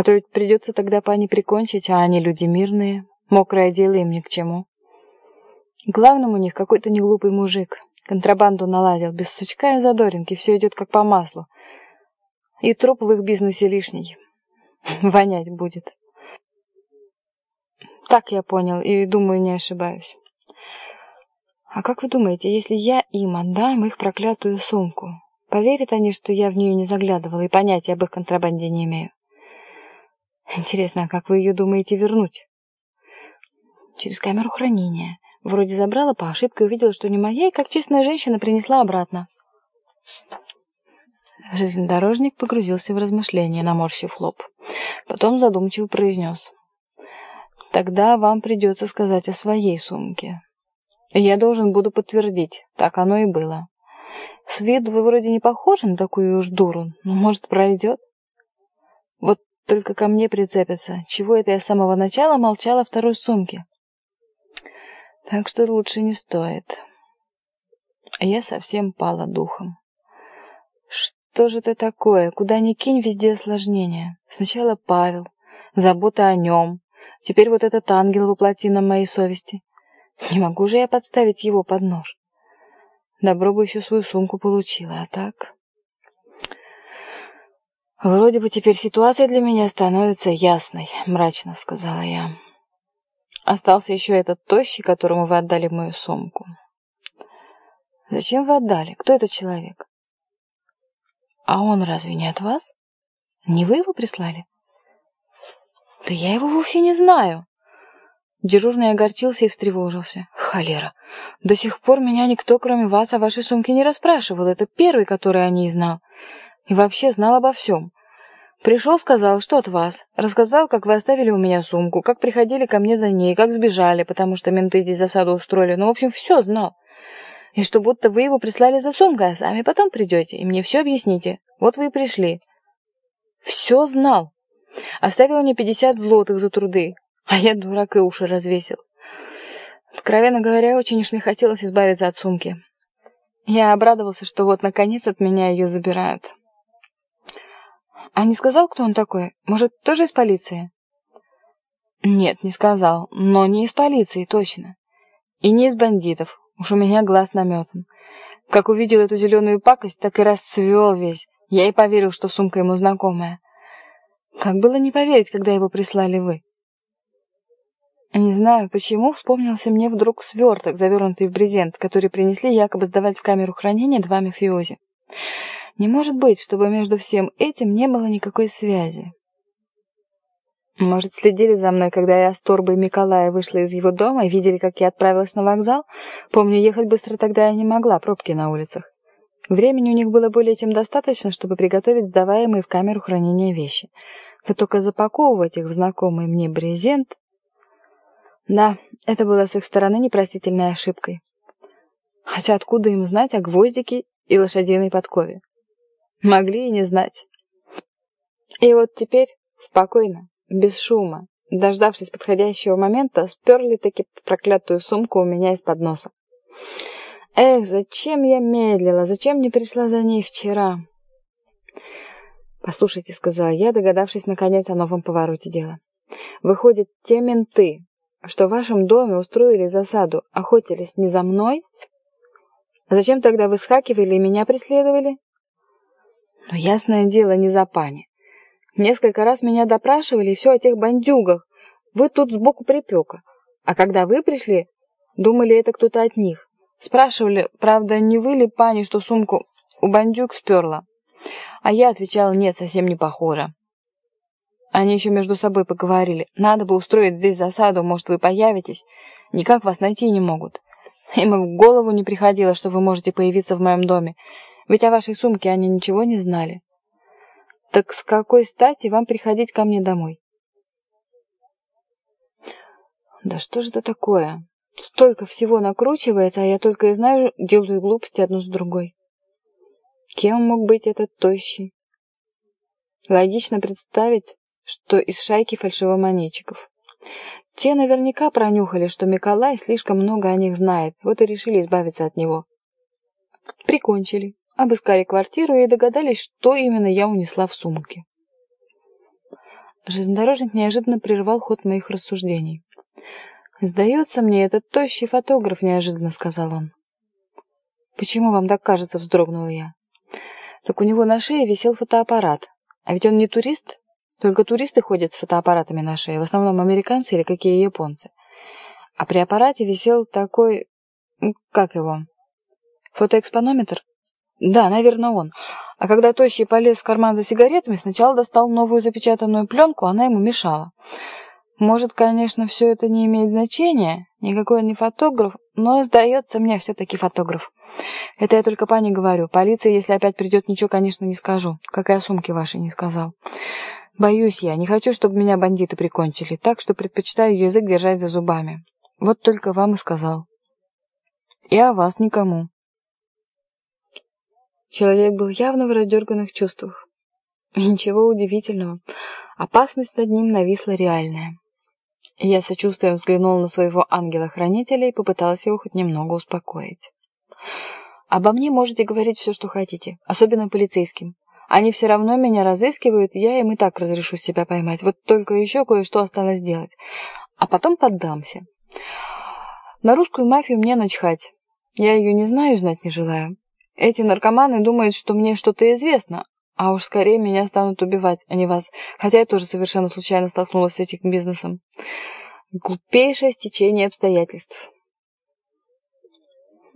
А то ведь придется тогда пани прикончить, а они люди мирные. Мокрое дело им ни к чему. Главным у них какой-то неглупый мужик. Контрабанду наладил, без сучка и задоринки, все идет как по маслу. И труп в их бизнесе лишний. Вонять будет. Так я понял, и думаю, не ошибаюсь. А как вы думаете, если я им отдам их проклятую сумку, поверят они, что я в нее не заглядывала и понятия об их контрабанде не имею? Интересно, а как вы ее думаете вернуть? Через камеру хранения. Вроде забрала по ошибке, увидела, что не моя, и как честная женщина принесла обратно. Железнодорожник погрузился в размышления, наморщив лоб. Потом задумчиво произнес. «Тогда вам придется сказать о своей сумке. Я должен буду подтвердить, так оно и было. С виду вы вроде не похожи на такую уж дуру, но, может, пройдет? Вот только ко мне прицепятся. Чего это я с самого начала молчала второй сумке? Так что лучше не стоит. Я совсем пала духом. Что же это такое? Куда ни кинь, везде осложнения. Сначала Павел, забота о нем. Теперь вот этот ангел воплоти на моей совести. Не могу же я подставить его под нож. Добро бы еще свою сумку получила, а так... «Вроде бы теперь ситуация для меня становится ясной», — мрачно сказала я. «Остался еще этот тощий, которому вы отдали мою сумку». «Зачем вы отдали? Кто этот человек?» «А он разве не от вас? Не вы его прислали?» «Да я его вовсе не знаю». Дежурный огорчился и встревожился. «Холера! До сих пор меня никто, кроме вас, о вашей сумке не расспрашивал. Это первый, который о ней знал. И вообще знал обо всем. Пришел, сказал, что от вас. Рассказал, как вы оставили у меня сумку, как приходили ко мне за ней, как сбежали, потому что менты здесь засаду устроили. Ну, в общем, все знал. И что будто вы его прислали за сумкой, а сами потом придете и мне все объясните. Вот вы и пришли. Все знал. Оставил мне пятьдесят злотых за труды. А я, дурак, и уши развесил. Откровенно говоря, очень уж мне хотелось избавиться от сумки. Я обрадовался, что вот, наконец, от меня ее забирают. А не сказал, кто он такой? Может, тоже из полиции? Нет, не сказал. Но не из полиции, точно. И не из бандитов. Уж у меня глаз наметан. Как увидел эту зеленую пакость, так и расцвел весь. Я и поверил, что сумка ему знакомая. Как было не поверить, когда его прислали вы? Не знаю, почему вспомнился мне вдруг сверток, завернутый в брезент, который принесли якобы сдавать в камеру хранения два мафиози. Не может быть, чтобы между всем этим не было никакой связи. Может, следили за мной, когда я с торбой Миколая вышла из его дома и видели, как я отправилась на вокзал? Помню, ехать быстро тогда я не могла, пробки на улицах. Времени у них было более чем достаточно, чтобы приготовить сдаваемые в камеру хранения вещи. Вот только запаковывать их в знакомый мне брезент да, это было с их стороны непростительной ошибкой. Хотя откуда им знать о гвоздике и лошадиной подкове? Могли и не знать. И вот теперь, спокойно, без шума, дождавшись подходящего момента, сперли таки проклятую сумку у меня из-под носа. Эх, зачем я медлила, зачем не пришла за ней вчера? «Послушайте», — сказала я, догадавшись наконец о новом повороте дела. «Выходит, те менты, что в вашем доме устроили засаду, охотились не за мной? Зачем тогда вы схакивали и меня преследовали? Ну, ясное дело, не за пани. Несколько раз меня допрашивали, и все о тех бандюгах. Вы тут сбоку припека. А когда вы пришли, думали, это кто-то от них. Спрашивали, правда, не вы ли, пани, что сумку у бандюг сперла? А я отвечала, нет, совсем не похоже. Они еще между собой поговорили. Надо бы устроить здесь засаду, может, вы появитесь. Никак вас найти не могут. Им в голову не приходило, что вы можете появиться в моем доме. Ведь о вашей сумке они ничего не знали. Так с какой стати вам приходить ко мне домой? Да что же это такое? Столько всего накручивается, а я только и знаю, делаю глупости одну с другой. Кем мог быть этот тощий? Логично представить, что из шайки фальшивомонетчиков. Те наверняка пронюхали, что Миколай слишком много о них знает, вот и решили избавиться от него. Прикончили, обыскали квартиру и догадались, что именно я унесла в сумке. Железнодорожник неожиданно прервал ход моих рассуждений. «Сдается мне, этот тощий фотограф», — неожиданно сказал он. «Почему вам так кажется?» — вздрогнула я. «Так у него на шее висел фотоаппарат. А ведь он не турист. Только туристы ходят с фотоаппаратами на шее, в основном американцы или какие японцы. А при аппарате висел такой... как его? Фотоэкспонометр? Да, наверное, он. А когда Тощий полез в карман за сигаретами, сначала достал новую запечатанную пленку, она ему мешала. Может, конечно, все это не имеет значения, никакой он не фотограф, но, сдается мне, все-таки фотограф. Это я только пане говорю. Полиция, если опять придет, ничего, конечно, не скажу. Как и о сумке вашей не сказал. Боюсь я, не хочу, чтобы меня бандиты прикончили, так что предпочитаю язык держать за зубами. Вот только вам и сказал. И о вас никому. Человек был явно в раздерганных чувствах. Ничего удивительного. Опасность над ним нависла реальная. Я сочувствием взглянула на своего ангела-хранителя и попыталась его хоть немного успокоить. «Обо мне можете говорить все, что хотите, особенно полицейским. Они все равно меня разыскивают, я им и так разрешу себя поймать. Вот только еще кое-что осталось сделать. А потом поддамся. На русскую мафию мне начхать. Я ее не знаю, знать не желаю. Эти наркоманы думают, что мне что-то известно, а уж скорее меня станут убивать, а не вас. Хотя я тоже совершенно случайно столкнулась с этим бизнесом. Глупейшее стечение обстоятельств.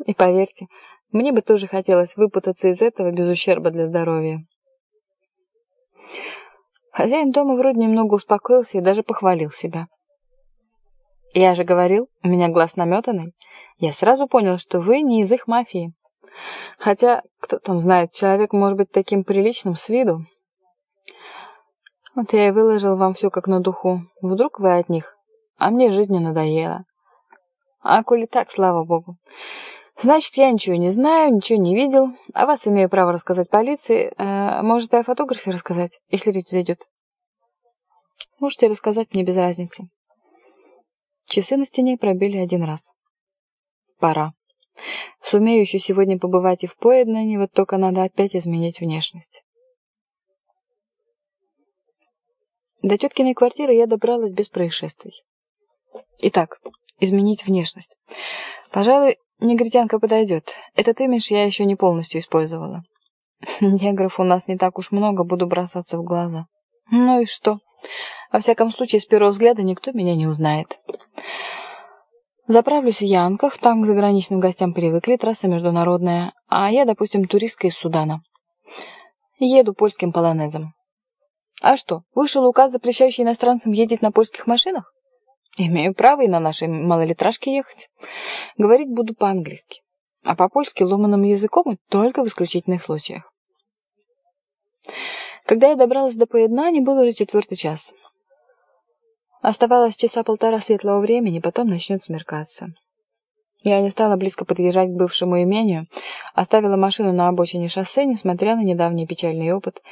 И поверьте, мне бы тоже хотелось выпутаться из этого без ущерба для здоровья. Хозяин дома вроде немного успокоился и даже похвалил себя. Я же говорил, у меня глаз наметанный. Я сразу понял, что вы не из их мафии. Хотя, кто там знает, человек может быть таким приличным с виду. Вот я и выложил вам все как на духу. Вдруг вы от них, а мне жизнь не надоела. А коли так, слава богу. Значит, я ничего не знаю, ничего не видел, а вас имею право рассказать полиции. Э, может, и о фотографе рассказать, если речь зайдет. Можете рассказать, мне без разницы. Часы на стене пробили один раз. Пора. Сумею еще сегодня побывать и в Поеднане, вот только надо опять изменить внешность. До теткиной квартиры я добралась без происшествий. Итак, изменить внешность. Пожалуй, негритянка подойдет. Этот имидж я еще не полностью использовала. Негров у нас не так уж много, буду бросаться в глаза. Ну и что? Во всяком случае, с первого взгляда никто меня не узнает. Заправлюсь в Янках, там к заграничным гостям привыкли, трасса международная, а я, допустим, туристка из Судана. Еду польским полонезом. А что, вышел указ, запрещающий иностранцам ездить на польских машинах? Имею право и на нашей малолитражке ехать. Говорить буду по-английски, а по-польски ломаным языком и только в исключительных случаях. Когда я добралась до Поеднани, был уже четвертый час. Оставалось часа полтора светлого времени, потом начнет смеркаться. Я не стала близко подъезжать к бывшему имению, оставила машину на обочине шоссе, несмотря на недавний печальный опыт,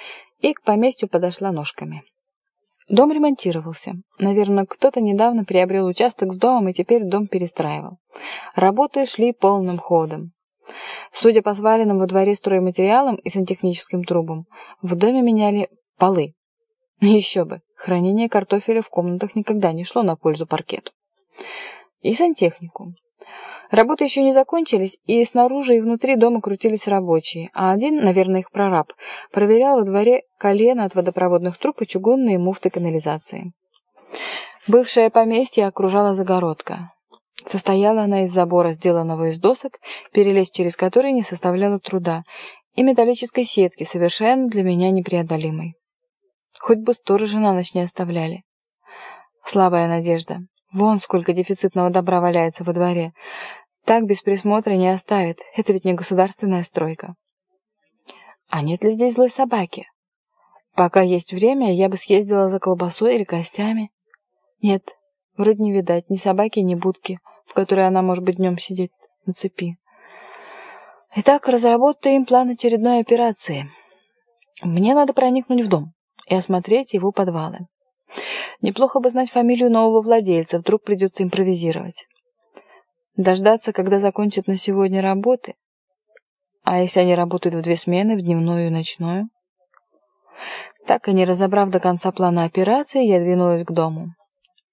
и к поместью подошла ножками. Дом ремонтировался. Наверное, кто-то недавно приобрел участок с домом и теперь дом перестраивал. Работы шли полным ходом. Судя по сваленным во дворе стройматериалам и сантехническим трубам, в доме меняли полы. Еще бы, хранение картофеля в комнатах никогда не шло на пользу паркету. И сантехнику. Работы еще не закончились, и снаружи и внутри дома крутились рабочие, а один, наверное, их прораб, проверял во дворе колено от водопроводных труб и чугунные муфты канализации. Бывшее поместье окружала загородка. Состояла она из забора, сделанного из досок, перелезть через который не составляло труда, и металлической сетки, совершенно для меня непреодолимой. Хоть бы сторожа на ночь не оставляли. Слабая надежда. Вон сколько дефицитного добра валяется во дворе. Так без присмотра не оставит. Это ведь не государственная стройка. А нет ли здесь злой собаки? Пока есть время, я бы съездила за колбасой или костями. Нет, вроде не видать ни собаки, ни будки, в которой она, может быть, днем сидит на цепи. Итак, разработаем план очередной операции. Мне надо проникнуть в дом и осмотреть его подвалы. Неплохо бы знать фамилию нового владельца, вдруг придется импровизировать. Дождаться, когда закончат на сегодня работы. А если они работают в две смены, в дневную и ночную? Так и не разобрав до конца плана операции, я двинулась к дому.